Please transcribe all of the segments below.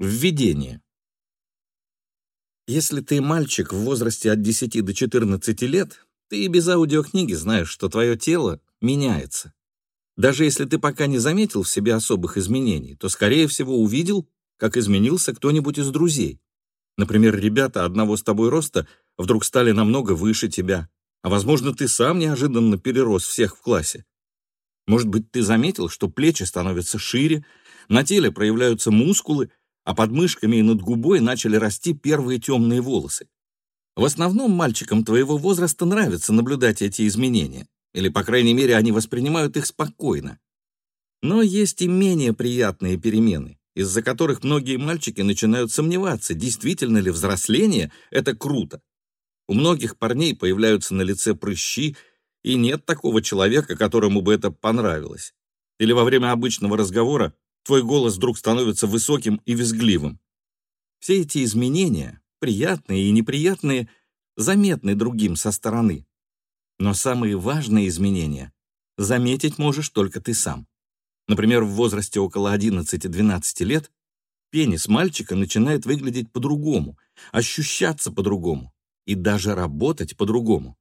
Введение. Если ты мальчик в возрасте от 10 до 14 лет, ты и без аудиокниги знаешь, что твое тело меняется. Даже если ты пока не заметил в себе особых изменений, то, скорее всего, увидел, как изменился кто-нибудь из друзей. Например, ребята одного с тобой роста вдруг стали намного выше тебя, а, возможно, ты сам неожиданно перерос всех в классе. Может быть, ты заметил, что плечи становятся шире, на теле проявляются мускулы, а под мышками и над губой начали расти первые темные волосы. В основном мальчикам твоего возраста нравится наблюдать эти изменения, или, по крайней мере, они воспринимают их спокойно. Но есть и менее приятные перемены, из-за которых многие мальчики начинают сомневаться, действительно ли взросление — это круто. У многих парней появляются на лице прыщи, и нет такого человека, которому бы это понравилось. Или во время обычного разговора твой голос вдруг становится высоким и визгливым. Все эти изменения, приятные и неприятные, заметны другим со стороны. Но самые важные изменения заметить можешь только ты сам. Например, в возрасте около 11-12 лет пенис мальчика начинает выглядеть по-другому, ощущаться по-другому и даже работать по-другому.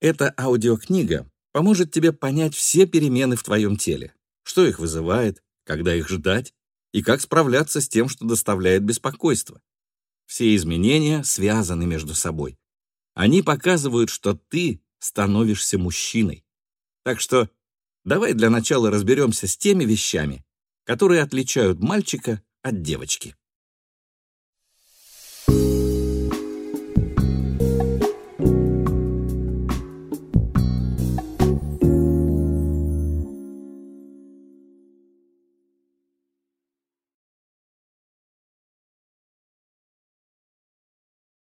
Эта аудиокнига поможет тебе понять все перемены в твоем теле, что их вызывает, когда их ждать и как справляться с тем, что доставляет беспокойство. Все изменения связаны между собой. Они показывают, что ты становишься мужчиной. Так что давай для начала разберемся с теми вещами, которые отличают мальчика от девочки.